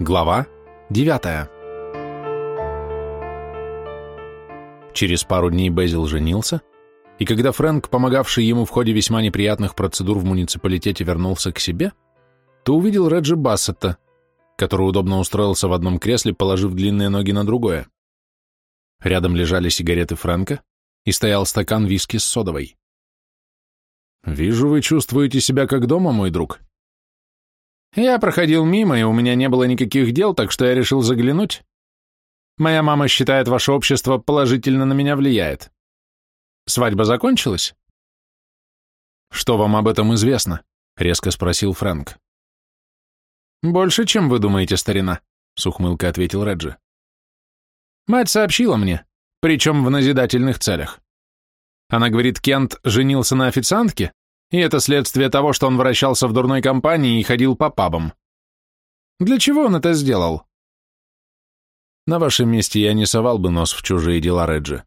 Глава 9 Через пару дней Безил женился, и когда Фрэнк, помогавший ему в ходе весьма неприятных процедур в муниципалитете, вернулся к себе, то увидел Реджи Бассетта, который удобно устроился в одном кресле, положив длинные ноги на другое. Рядом лежали сигареты Фрэнка, и стоял стакан виски с содовой. «Вижу, вы чувствуете себя как дома, мой друг», я проходил мимо, и у меня не было никаких дел, так что я решил заглянуть. Моя мама считает, ваше общество положительно на меня влияет. Свадьба закончилась? Что вам об этом известно? Резко спросил Фрэнк. Больше, чем вы думаете, старина, с ухмылкой ответил Реджи. Мать сообщила мне, причем в назидательных целях. Она говорит, Кент женился на официантке, и это следствие того, что он вращался в дурной компании и ходил по пабам. Для чего он это сделал? На вашем месте я не совал бы нос в чужие дела Реджи.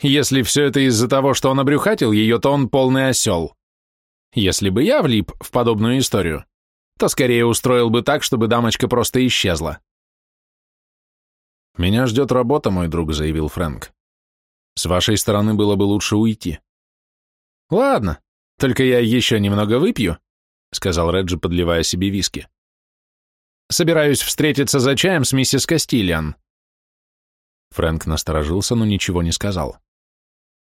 Если все это из-за того, что он обрюхатил ее, то он полный осел. Если бы я влип в подобную историю, то скорее устроил бы так, чтобы дамочка просто исчезла. «Меня ждет работа, мой друг», — заявил Фрэнк. «С вашей стороны было бы лучше уйти». «Ладно, только я еще немного выпью», — сказал Реджи, подливая себе виски. «Собираюсь встретиться за чаем с миссис Кастильян». Фрэнк насторожился, но ничего не сказал.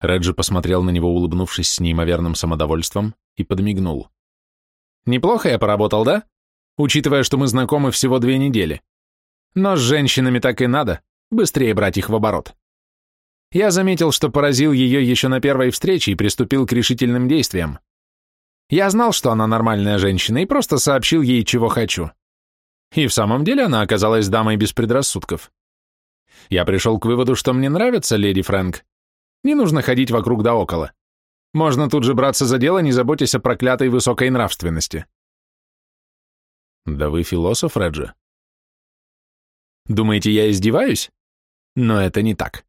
Реджи посмотрел на него, улыбнувшись с неимоверным самодовольством, и подмигнул. «Неплохо я поработал, да? Учитывая, что мы знакомы всего две недели. Но с женщинами так и надо, быстрее брать их в оборот». Я заметил, что поразил ее еще на первой встрече и приступил к решительным действиям. Я знал, что она нормальная женщина, и просто сообщил ей, чего хочу. И в самом деле она оказалась дамой без предрассудков. Я пришел к выводу, что мне нравится леди Фрэнк. Не нужно ходить вокруг да около. Можно тут же браться за дело, не заботясь о проклятой высокой нравственности. Да вы философ, Реджи. Думаете, я издеваюсь? Но это не так.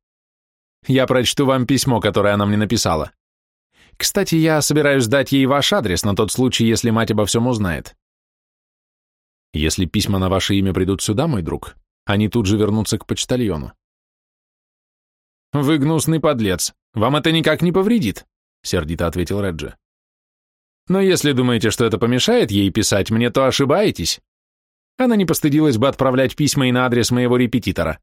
Я прочту вам письмо, которое она мне написала. Кстати, я собираюсь дать ей ваш адрес на тот случай, если мать обо всем узнает. Если письма на ваше имя придут сюда, мой друг, они тут же вернутся к почтальону. Вы гнусный подлец. Вам это никак не повредит, сердито ответил Реджи. Но если думаете, что это помешает ей писать мне, то ошибаетесь. Она не постыдилась бы отправлять письма и на адрес моего репетитора.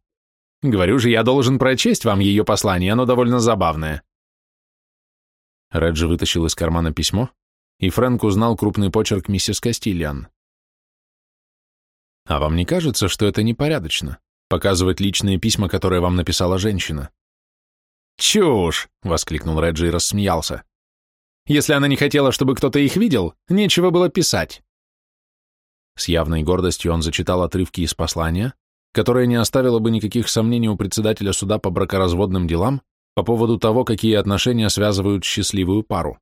Говорю же, я должен прочесть вам ее послание, оно довольно забавное. Реджи вытащил из кармана письмо, и Фрэнк узнал крупный почерк миссис Кастильян. «А вам не кажется, что это непорядочно, показывать личные письма, которые вам написала женщина?» «Чушь!» — воскликнул Реджи и рассмеялся. «Если она не хотела, чтобы кто-то их видел, нечего было писать». С явной гордостью он зачитал отрывки из послания, которое не оставило бы никаких сомнений у председателя суда по бракоразводным делам по поводу того, какие отношения связывают счастливую пару.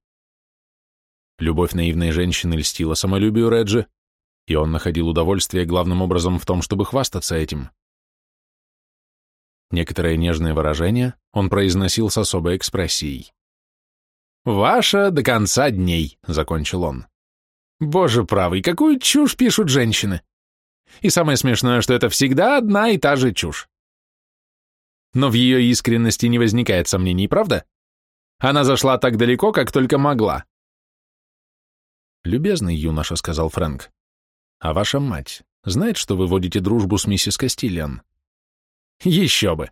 Любовь наивной женщины льстила самолюбию Реджи, и он находил удовольствие главным образом в том, чтобы хвастаться этим. Некоторые нежные выражения он произносил с особой экспрессией. «Ваша до конца дней», — закончил он. «Боже правый, какую чушь пишут женщины! И самое смешное, что это всегда одна и та же чушь. Но в ее искренности не возникает сомнений, правда? Она зашла так далеко, как только могла. «Любезный юноша», — сказал Фрэнк, — «а ваша мать знает, что вы водите дружбу с миссис Кастильян?» «Еще бы!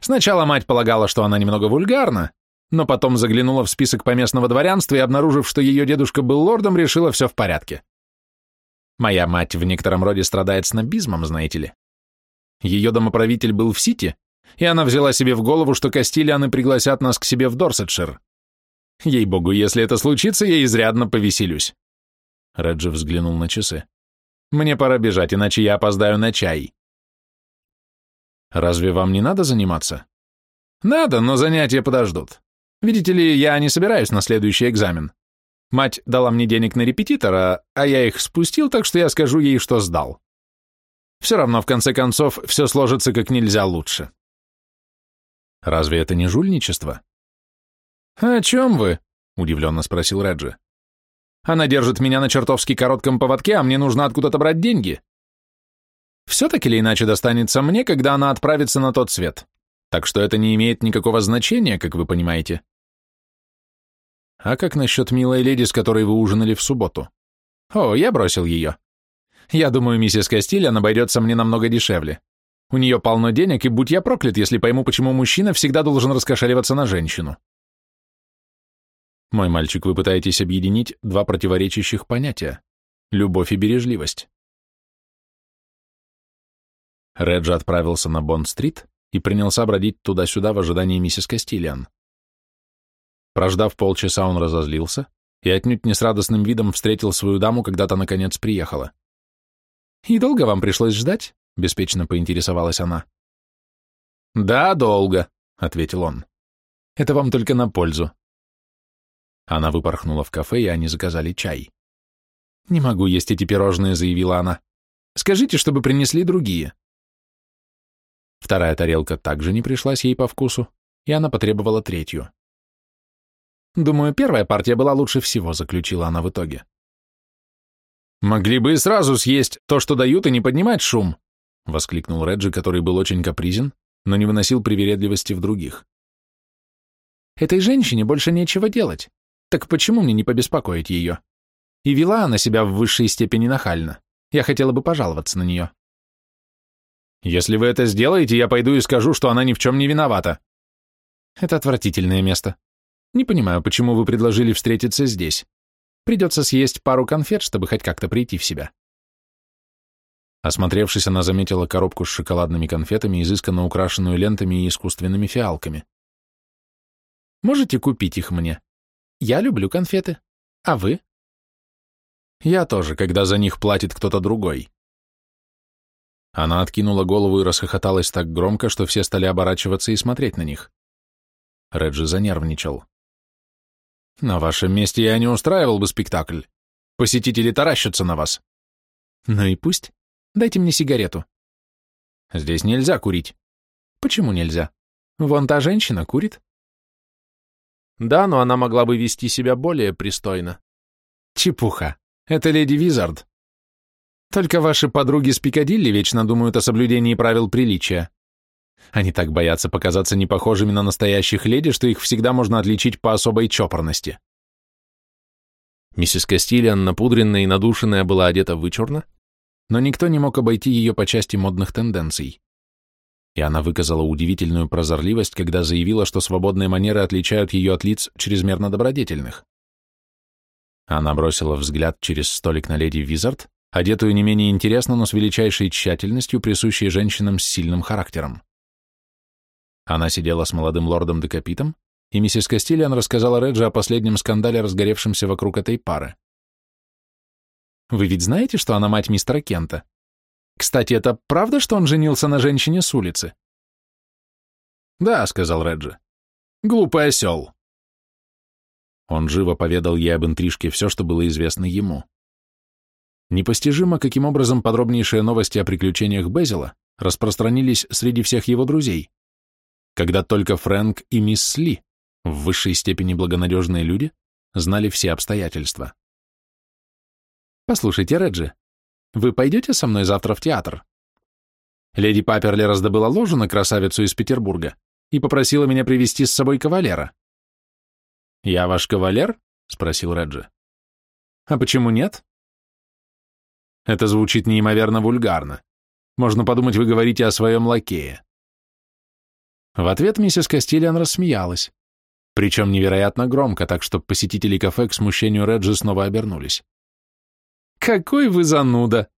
Сначала мать полагала, что она немного вульгарна, но потом заглянула в список поместного дворянства и, обнаружив, что ее дедушка был лордом, решила все в порядке. Моя мать в некотором роде страдает снобизмом, знаете ли. Ее домоправитель был в Сити, и она взяла себе в голову, что Кастильяны пригласят нас к себе в Дорсетшир. Ей-богу, если это случится, я изрядно повеселюсь. Реджи взглянул на часы. Мне пора бежать, иначе я опоздаю на чай. Разве вам не надо заниматься? Надо, но занятия подождут. Видите ли, я не собираюсь на следующий экзамен. Мать дала мне денег на репетитора, а я их спустил, так что я скажу ей, что сдал. Все равно, в конце концов, все сложится как нельзя лучше. Разве это не жульничество? «О чем вы?» — удивленно спросил Реджи. «Она держит меня на чертовски коротком поводке, а мне нужно откуда-то брать деньги. Все так или иначе достанется мне, когда она отправится на тот свет. Так что это не имеет никакого значения, как вы понимаете. А как насчет милой леди, с которой вы ужинали в субботу? О, я бросил ее. Я думаю, миссис Кастильян обойдется мне намного дешевле. У нее полно денег, и будь я проклят, если пойму, почему мужчина всегда должен раскошеливаться на женщину. Мой мальчик, вы пытаетесь объединить два противоречащих понятия — любовь и бережливость. Реджи отправился на Бонд-стрит и принялся бродить туда-сюда в ожидании миссис Кастильян. Прождав полчаса, он разозлился и отнюдь не с радостным видом встретил свою даму, когда та наконец приехала. «И долго вам пришлось ждать?» — беспечно поинтересовалась она. «Да, долго», — ответил он. «Это вам только на пользу». Она выпорхнула в кафе, и они заказали чай. «Не могу есть эти пирожные», — заявила она. «Скажите, чтобы принесли другие». Вторая тарелка также не пришлась ей по вкусу, и она потребовала третью. «Думаю, первая партия была лучше всего», — заключила она в итоге. «Могли бы и сразу съесть то, что дают, и не поднимать шум», — воскликнул Реджи, который был очень капризен, но не выносил привередливости в других. «Этой женщине больше нечего делать. Так почему мне не побеспокоить ее? И вела она себя в высшей степени нахально. Я хотела бы пожаловаться на нее». Если вы это сделаете, я пойду и скажу, что она ни в чем не виновата. Это отвратительное место. Не понимаю, почему вы предложили встретиться здесь. Придется съесть пару конфет, чтобы хоть как-то прийти в себя. Осмотревшись, она заметила коробку с шоколадными конфетами, изысканно украшенную лентами и искусственными фиалками. Можете купить их мне? Я люблю конфеты. А вы? Я тоже, когда за них платит кто-то другой. Она откинула голову и расхохоталась так громко, что все стали оборачиваться и смотреть на них. Реджи занервничал. «На вашем месте я не устраивал бы спектакль. Посетители таращатся на вас». «Ну и пусть. Дайте мне сигарету». «Здесь нельзя курить». «Почему нельзя? Вон та женщина курит». «Да, но она могла бы вести себя более пристойно». «Чепуха. Это леди Визард. Только ваши подруги с Пикадилли вечно думают о соблюдении правил приличия. Они так боятся показаться непохожими на настоящих леди, что их всегда можно отличить по особой чопорности. Миссис Кастильян, напудренная и надушенная, была одета вычурно, но никто не мог обойти ее по части модных тенденций. И она выказала удивительную прозорливость, когда заявила, что свободные манеры отличают ее от лиц чрезмерно добродетельных. Она бросила взгляд через столик на леди Визард, одетую не менее интересно, но с величайшей тщательностью, присущей женщинам с сильным характером. Она сидела с молодым лордом Декапитом, и миссис Кастильян рассказала Реджи о последнем скандале, разгоревшемся вокруг этой пары. «Вы ведь знаете, что она мать мистера Кента? Кстати, это правда, что он женился на женщине с улицы?» «Да», — сказал Реджи. «Глупый осел». Он живо поведал ей об интрижке все, что было известно ему. Непостижимо, каким образом подробнейшие новости о приключениях Безила распространились среди всех его друзей, когда только Фрэнк и мисс Ли, в высшей степени благонадежные люди, знали все обстоятельства. «Послушайте, Реджи, вы пойдете со мной завтра в театр?» Леди Паперли раздобыла ложу на красавицу из Петербурга и попросила меня привести с собой кавалера. «Я ваш кавалер?» — спросил Реджи. «А почему нет?» Это звучит неимоверно вульгарно. Можно подумать, вы говорите о своем лакее. В ответ миссис Кастильян рассмеялась, причем невероятно громко, так что посетители кафе к смущению Реджи снова обернулись. «Какой вы зануда!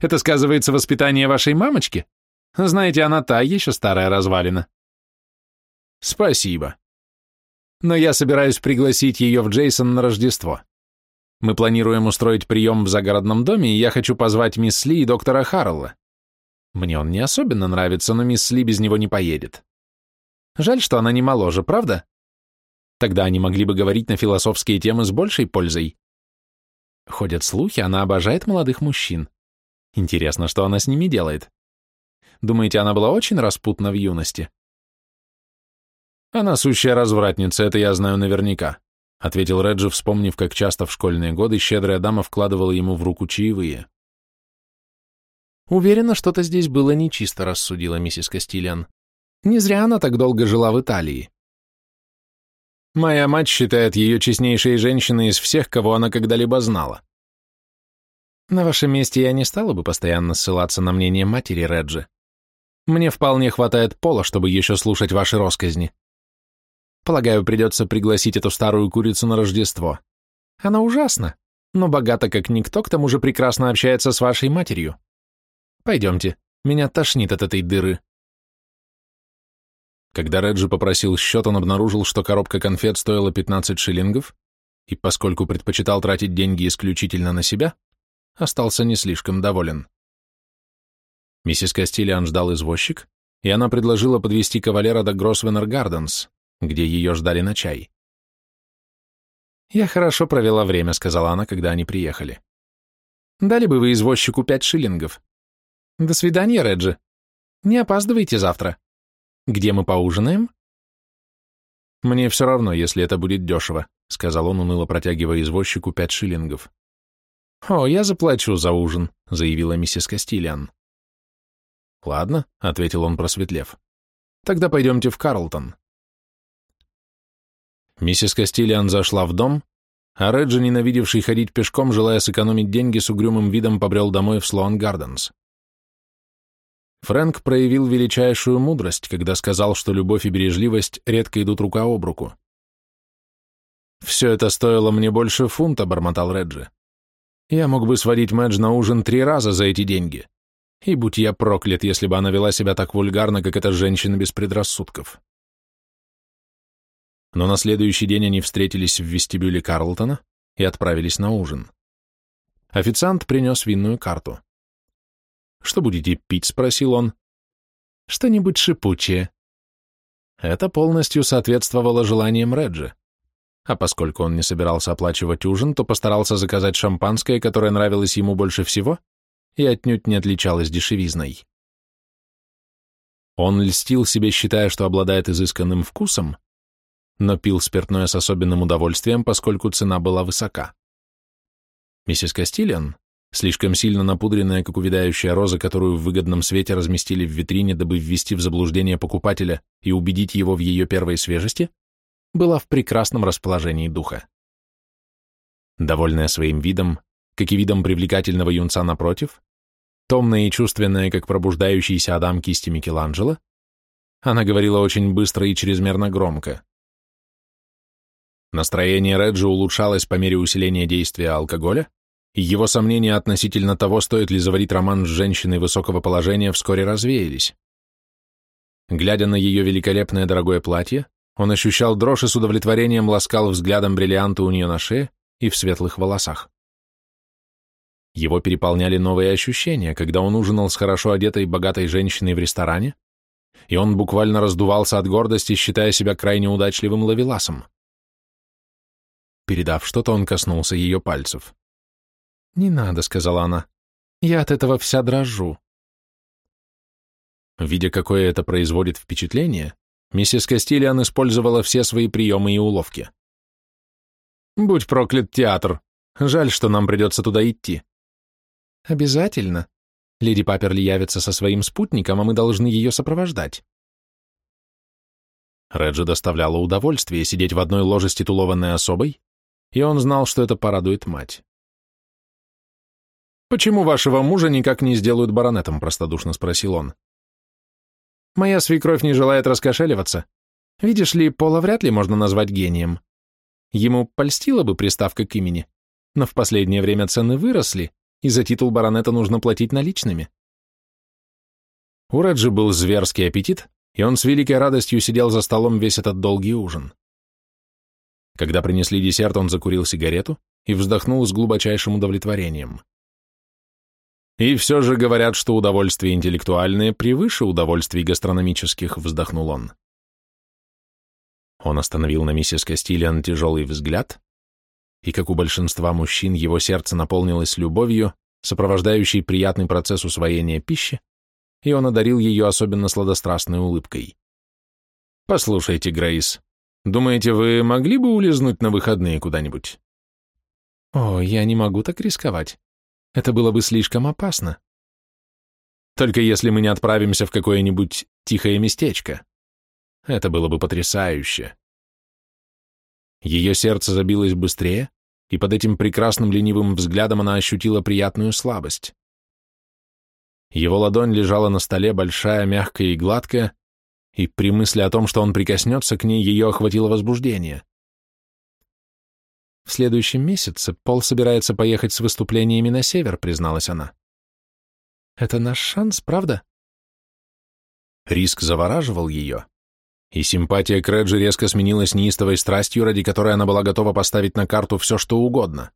Это сказывается воспитание вашей мамочки? Знаете, она та еще старая развалина». «Спасибо. Но я собираюсь пригласить ее в Джейсон на Рождество. Мы планируем устроить прием в загородном доме, и я хочу позвать мисс Ли и доктора Харрелла. Мне он не особенно нравится, но мисс Ли без него не поедет. Жаль, что она не моложе, правда? Тогда они могли бы говорить на философские темы с большей пользой. Ходят слухи, она обожает молодых мужчин. Интересно, что она с ними делает. Думаете, она была очень распутна в юности? Она сущая развратница, это я знаю наверняка. — ответил Реджи, вспомнив, как часто в школьные годы щедрая дама вкладывала ему в руку чаевые. Уверена, что-то здесь было нечисто, рассудила миссис Кастильян. Не зря она так долго жила в Италии. Моя мать считает ее честнейшей женщиной из всех, кого она когда-либо знала. На вашем месте я не стала бы постоянно ссылаться на мнение матери Реджи. Мне вполне хватает пола, чтобы еще слушать ваши росказни. Полагаю, придется пригласить эту старую курицу на Рождество. Она ужасна, но богата как никто, к тому же прекрасно общается с вашей матерью. Пойдемте, меня тошнит от этой дыры. Когда Реджи попросил счет, он обнаружил, что коробка конфет стоила 15 шиллингов, и поскольку предпочитал тратить деньги исключительно на себя, остался не слишком доволен. Миссис Кастильян ждал извозчик, и она предложила подвести кавалера до Гросвеннер Гарденс, где ее ждали на чай. «Я хорошо провела время», — сказала она, когда они приехали. «Дали бы вы извозчику пять шиллингов. До свидания, Реджи. Не опаздывайте завтра. Где мы поужинаем?» «Мне все равно, если это будет дешево», — сказал он, уныло протягивая извозчику пять шиллингов. «О, я заплачу за ужин», — заявила миссис Кастильян. «Ладно», — ответил он, просветлев. «Тогда пойдемте в Карлтон». Миссис Кастильян зашла в дом, а Реджи, ненавидевший ходить пешком, желая сэкономить деньги, с угрюмым видом побрел домой в Слоан Гарденс. Фрэнк проявил величайшую мудрость, когда сказал, что любовь и бережливость редко идут рука об руку. «Все это стоило мне больше фунта», — бормотал Реджи. «Я мог бы сводить Мэдж на ужин три раза за эти деньги. И будь я проклят, если бы она вела себя так вульгарно, как эта женщина без предрассудков». Но на следующий день они встретились в вестибюле Карлтона и отправились на ужин. Официант принес винную карту. «Что будете пить?» — спросил он. «Что-нибудь шипучее». Это полностью соответствовало желаниям Реджи. А поскольку он не собирался оплачивать ужин, то постарался заказать шампанское, которое нравилось ему больше всего и отнюдь не отличалось дешевизной. Он льстил себе, считая, что обладает изысканным вкусом, но пил спиртное с особенным удовольствием, поскольку цена была высока. Миссис Кастильян, слишком сильно напудренная, как увядающая роза, которую в выгодном свете разместили в витрине, дабы ввести в заблуждение покупателя и убедить его в ее первой свежести, была в прекрасном расположении духа. Довольная своим видом, как и видом привлекательного юнца напротив, томная и чувственная, как пробуждающийся Адам кисти Микеланджело, она говорила очень быстро и чрезмерно громко. Настроение Реджи улучшалось по мере усиления действия алкоголя, его сомнения относительно того, стоит ли заварить роман с женщиной высокого положения, вскоре развеялись. Глядя на ее великолепное дорогое платье, он ощущал дрожь и с удовлетворением ласкал взглядом бриллианты у нее на шее и в светлых волосах. Его переполняли новые ощущения, когда он ужинал с хорошо одетой богатой женщиной в ресторане, и он буквально раздувался от гордости, считая себя крайне удачливым лавеласом. Передав что-то, он коснулся ее пальцев. «Не надо», — сказала она. «Я от этого вся дрожу». Видя, какое это производит впечатление, миссис Кастильян использовала все свои приемы и уловки. «Будь проклят театр! Жаль, что нам придется туда идти». «Обязательно. Леди Паперли явится со своим спутником, а мы должны ее сопровождать». Реджи доставляло удовольствие сидеть в одной ложе с титулованной особой, и он знал, что это порадует мать. «Почему вашего мужа никак не сделают баронетом?» – простодушно спросил он. «Моя свекровь не желает раскошеливаться. Видишь ли, Пола вряд ли можно назвать гением. Ему польстила бы приставка к имени, но в последнее время цены выросли, и за титул баронета нужно платить наличными». У Реджи был зверский аппетит, и он с великой радостью сидел за столом весь этот долгий ужин. Когда принесли десерт, он закурил сигарету и вздохнул с глубочайшим удовлетворением. И все же говорят, что удовольствия интеллектуальные превыше удовольствий гастрономических, вздохнул он. Он остановил на миссис Кастильян тяжелый взгляд, и, как у большинства мужчин, его сердце наполнилось любовью, сопровождающей приятный процесс усвоения пищи, и он одарил ее особенно сладострастной улыбкой. «Послушайте, Грейс, думаете, вы могли бы улизнуть на выходные куда-нибудь?» «О, я не могу так рисковать. Это было бы слишком опасно. Только если мы не отправимся в какое-нибудь тихое местечко. Это было бы потрясающе. Ее сердце забилось быстрее, и под этим прекрасным ленивым взглядом она ощутила приятную слабость. Его ладонь лежала на столе, большая, мягкая и гладкая, и при мысли о том, что он прикоснется к ней, ее охватило возбуждение. «В следующем месяце Пол собирается поехать с выступлениями на север», — призналась она. «Это наш шанс, правда?» Риск завораживал ее, и симпатия к Реджи резко сменилась неистовой страстью, ради которой она была готова поставить на карту все, что угодно.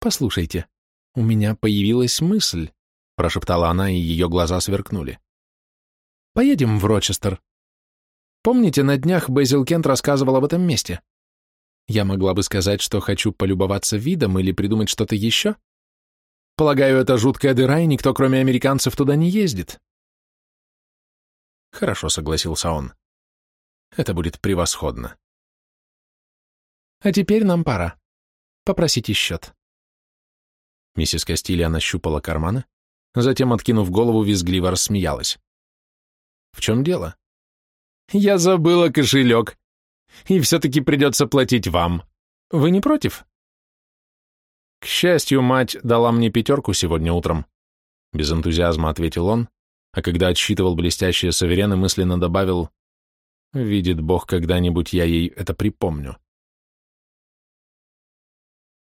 «Послушайте, у меня появилась мысль», — прошептала она, и ее глаза сверкнули. «Поедем в Рочестер. Помните, на днях Безил Кент рассказывал об этом месте? Я могла бы сказать, что хочу полюбоваться видом или придумать что-то еще? Полагаю, это жуткая дыра, и никто, кроме американцев, туда не ездит». Хорошо, согласился он. Это будет превосходно. А теперь нам пора. Попросите счет. Миссис Кастилья нащупала карманы, затем, откинув голову, визгливо рассмеялась. В чем дело? Я забыла кошелек. И все-таки придется платить вам. Вы не против? К счастью, мать дала мне пятерку сегодня утром. Без энтузиазма ответил он, а когда отсчитывал блестящие суверены, мысленно добавил «Видит Бог, когда-нибудь я ей это припомню».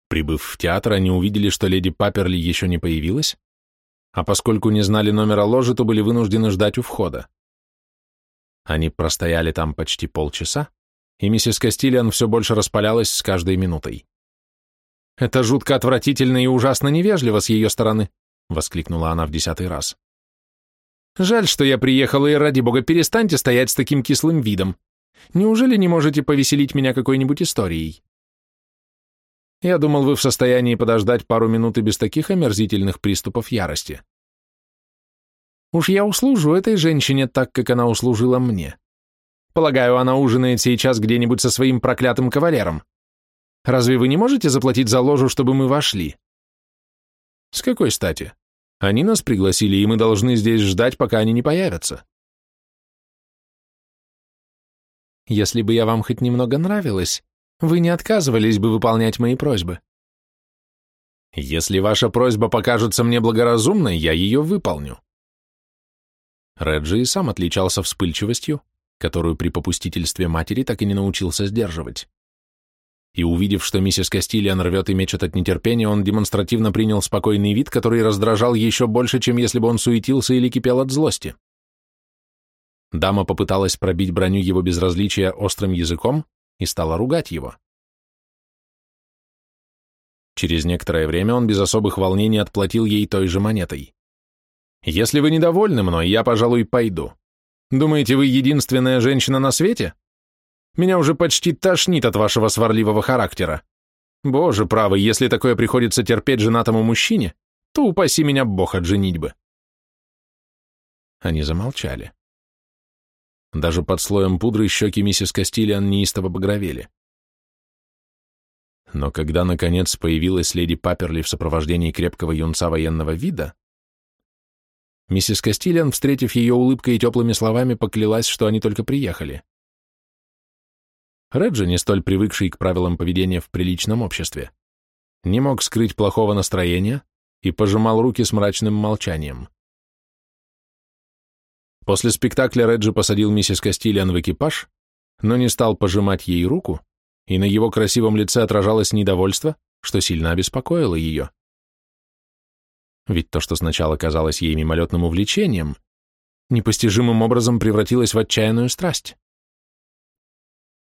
Прибыв в театр, они увидели, что леди Паперли еще не появилась, а поскольку не знали номера ложи, то были вынуждены ждать у входа. Они простояли там почти полчаса, и миссис Кастильян все больше распалялась с каждой минутой. «Это жутко отвратительно и ужасно невежливо с ее стороны», — воскликнула она в десятый раз. Жаль, что я приехала, и ради бога, перестаньте стоять с таким кислым видом. Неужели не можете повеселить меня какой-нибудь историей? Я думал, вы в состоянии подождать пару минут и без таких омерзительных приступов ярости. Уж я услужу этой женщине так, как она услужила мне. Полагаю, она ужинает сейчас где-нибудь со своим проклятым кавалером. Разве вы не можете заплатить за ложу, чтобы мы вошли? С какой стати? Они нас пригласили, и мы должны здесь ждать, пока они не появятся. Если бы я вам хоть немного нравилась, вы не отказывались бы выполнять мои просьбы. Если ваша просьба покажется мне благоразумной, я ее выполню. Реджи и сам отличался вспыльчивостью, которую при попустительстве матери так и не научился сдерживать и, увидев, что миссис Кастильян рвет и мечет от нетерпения, он демонстративно принял спокойный вид, который раздражал еще больше, чем если бы он суетился или кипел от злости. Дама попыталась пробить броню его безразличия острым языком и стала ругать его. Через некоторое время он без особых волнений отплатил ей той же монетой. «Если вы недовольны мной, я, пожалуй, пойду. Думаете, вы единственная женщина на свете?» Меня уже почти тошнит от вашего сварливого характера. Боже правый, если такое приходится терпеть женатому мужчине, то упаси меня Бог от женитьбы. Они замолчали. Даже под слоем пудры щеки миссис Кастильян неистово багровели. Но когда, наконец, появилась леди Паперли в сопровождении крепкого юнца военного вида, миссис Кастильян, встретив ее улыбкой и теплыми словами, поклялась, что они только приехали. Реджи, не столь привыкший к правилам поведения в приличном обществе, не мог скрыть плохого настроения и пожимал руки с мрачным молчанием. После спектакля Реджи посадил миссис Кастильян в экипаж, но не стал пожимать ей руку, и на его красивом лице отражалось недовольство, что сильно обеспокоило ее. Ведь то, что сначала казалось ей мимолетным увлечением, непостижимым образом превратилось в отчаянную страсть.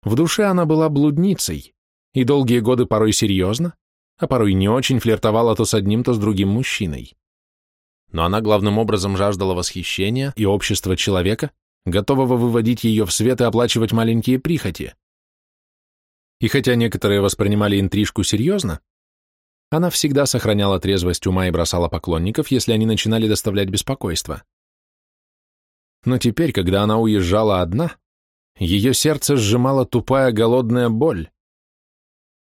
В душе она была блудницей, и долгие годы порой серьезно, а порой не очень флиртовала то с одним, то с другим мужчиной. Но она главным образом жаждала восхищения и общества человека, готового выводить ее в свет и оплачивать маленькие прихоти. И хотя некоторые воспринимали интрижку серьезно, она всегда сохраняла трезвость ума и бросала поклонников, если они начинали доставлять беспокойство. Но теперь, когда она уезжала одна, ее сердце сжимала тупая голодная боль.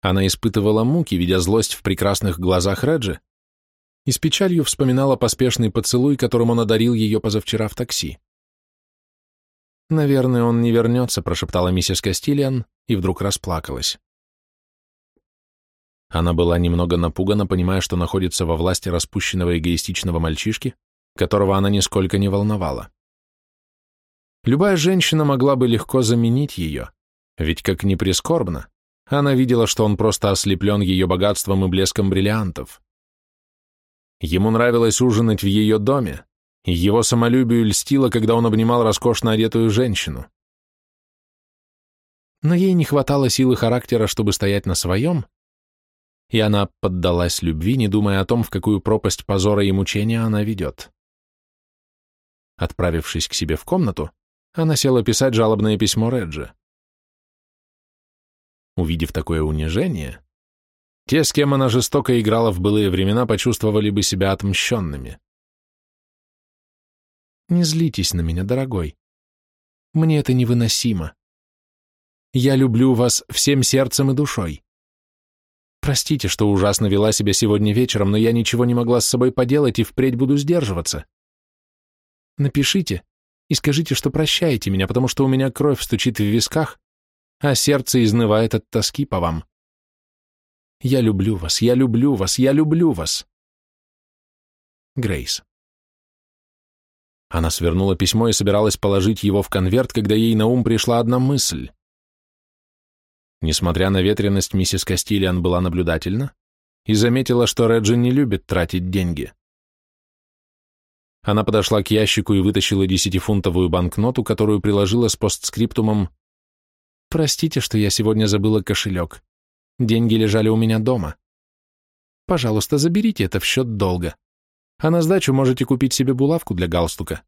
Она испытывала муки, видя злость в прекрасных глазах Реджи, и с печалью вспоминала поспешный поцелуй, которым он одарил ее позавчера в такси. «Наверное, он не вернется», — прошептала миссис Кастилиан и вдруг расплакалась. Она была немного напугана, понимая, что находится во власти распущенного эгоистичного мальчишки, которого она нисколько не волновала. Любая женщина могла бы легко заменить ее, ведь, как ни прискорбно, она видела, что он просто ослеплен ее богатством и блеском бриллиантов. Ему нравилось ужинать в ее доме, и его самолюбию льстило, когда он обнимал роскошно одетую женщину. Но ей не хватало силы характера, чтобы стоять на своем, и она поддалась любви, не думая о том, в какую пропасть позора и мучения она ведет. Отправившись к себе в комнату, она села писать жалобное письмо Реджи. Увидев такое унижение, те, с кем она жестоко играла в былые времена, почувствовали бы себя отмщенными. Не злитесь на меня, дорогой. Мне это невыносимо. Я люблю вас всем сердцем и душой. Простите, что ужасно вела себя сегодня вечером, но я ничего не могла с собой поделать и впредь буду сдерживаться. Напишите и скажите, что прощаете меня, потому что у меня кровь стучит в висках, а сердце изнывает от тоски по вам. Я люблю вас, я люблю вас, я люблю вас. Грейс. Она свернула письмо и собиралась положить его в конверт, когда ей на ум пришла одна мысль. Несмотря на ветренность, миссис Кастилиан была наблюдательна и заметила, что Реджи не любит тратить деньги. Она подошла к ящику и вытащила десятифунтовую банкноту, которую приложила с постскриптумом «Простите, что я сегодня забыла кошелек. Деньги лежали у меня дома. Пожалуйста, заберите это в счет долга. А на сдачу можете купить себе булавку для галстука.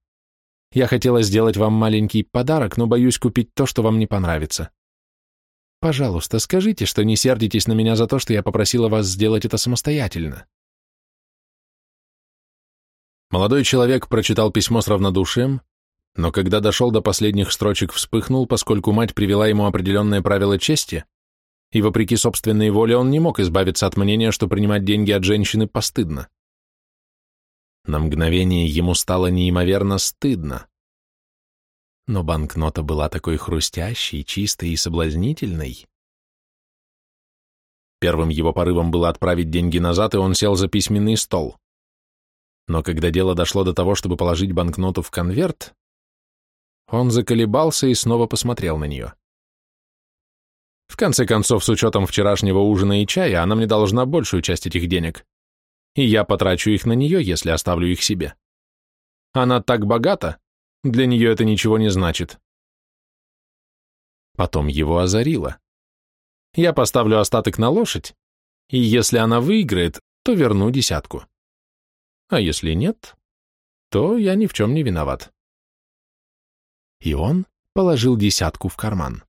Я хотела сделать вам маленький подарок, но боюсь купить то, что вам не понравится. Пожалуйста, скажите, что не сердитесь на меня за то, что я попросила вас сделать это самостоятельно. Молодой человек прочитал письмо с равнодушием, но когда дошел до последних строчек, вспыхнул, поскольку мать привела ему определенные правила чести, и вопреки собственной воле он не мог избавиться от мнения, что принимать деньги от женщины постыдно. На мгновение ему стало неимоверно стыдно. Но банкнота была такой хрустящей, чистой и соблазнительной. Первым его порывом было отправить деньги назад, и он сел за письменный стол. Но когда дело дошло до того, чтобы положить банкноту в конверт, он заколебался и снова посмотрел на нее. В конце концов, с учетом вчерашнего ужина и чая, она мне должна большую часть этих денег. И я потрачу их на нее, если оставлю их себе. Она так богата, для нее это ничего не значит. Потом его озарило. Я поставлю остаток на лошадь, и если она выиграет, то верну десятку. А если нет, то я ни в чем не виноват. И он положил десятку в карман.